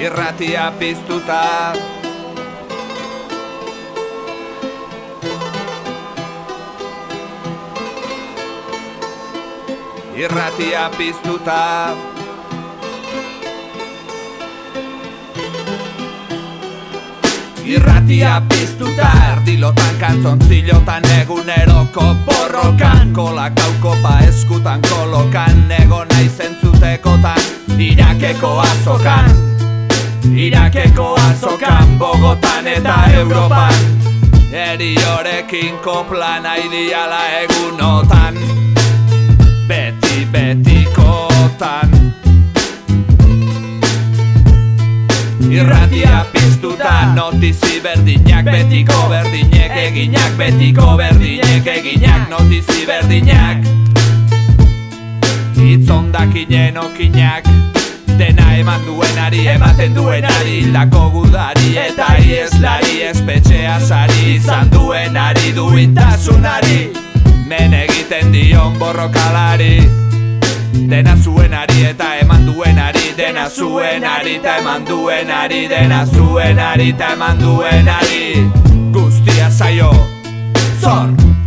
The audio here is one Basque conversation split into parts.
Irratia piztuta. Irratia piztuta. Irratia piztuta Erdilotan kantzontzilotan eguneroko borrokan Kolakauko pa eskutan kolokan Nego nahi zentzutekotan Irakeko azokan Bogotan eta Europan. Eri horekin koplan aidiala egunotan. Beti betikotan. Irratia piztuta notizi berdinak Betiko berdinek eginak Betiko berdinek eginak notizi berdinak. Itzondakinen okinak Dena eman duenari, ematen duenari Hildako gudari eta ieslari Espetxea sari izan duenari Duintasunari. Men egiten dion borrokalari. Dena zuenari eta eman duenari Dena zuenari eta eman duenari Dena zuenari eta eman duenari. Guztia zaio Zor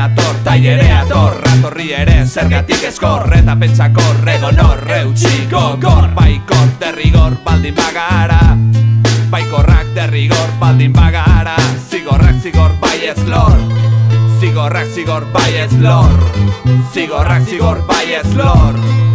nire banator Tailere ator, ratorri ere Zergatik eskor, eta pentsakor Egonor, eutxiko, gor. Baikor, derrigor, baldin bagara. Baikorrak derrigor baldin bagara. Zigorrak zigor bai ez lor. Zigorrak zigor bai ez lor. Zigorrak zigor bai ez lor